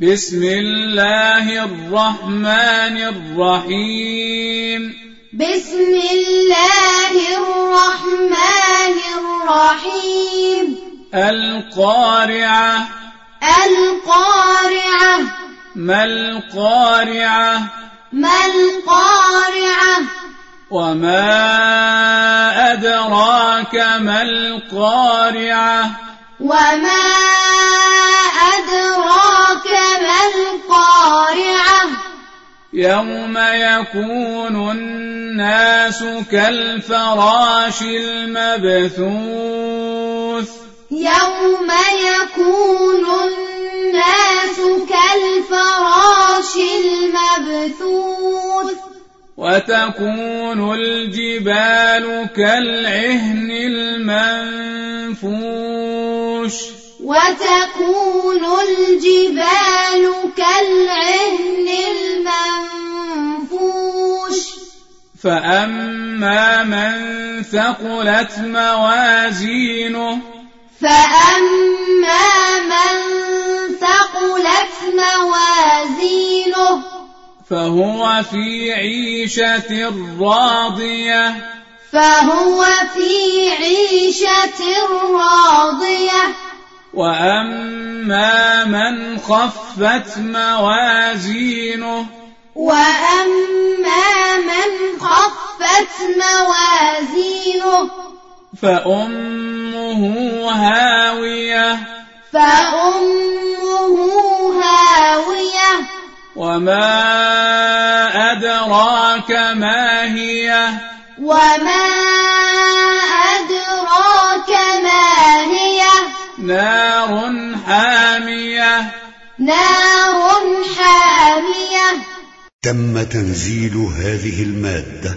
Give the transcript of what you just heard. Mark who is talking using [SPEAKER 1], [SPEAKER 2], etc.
[SPEAKER 1] بسم الله الرحمن الرحيم.
[SPEAKER 2] بسم الله الرحمن الرحيم.
[SPEAKER 1] القارعة.
[SPEAKER 2] القارعة.
[SPEAKER 1] ما القارعة؟
[SPEAKER 2] ما القارعة؟
[SPEAKER 1] وما أدراك ما القارعة؟
[SPEAKER 2] وما أدراك
[SPEAKER 1] يوم يكون الناس كالفراش المبثوث
[SPEAKER 2] يوم يكون الناس كالفراش المبثوث
[SPEAKER 1] وتكون الجبال كالعهن المنفوش
[SPEAKER 2] وتكون الجبال كالعهن
[SPEAKER 1] فأما من ثقلت موازينه
[SPEAKER 2] فأما من ثقلت موازينه
[SPEAKER 1] فهو في عيشة راضية
[SPEAKER 2] فهو في عيشة راضية
[SPEAKER 1] وأما من خفت موازينه
[SPEAKER 2] وأما موازينه.
[SPEAKER 1] فأمه هاوية.
[SPEAKER 2] فأمه هاوية.
[SPEAKER 1] وما أدراك ما هي.
[SPEAKER 2] وما أدراك ما هي.
[SPEAKER 1] نار حامية.
[SPEAKER 2] نار حامية.
[SPEAKER 3] تم تنزيل هذه المادة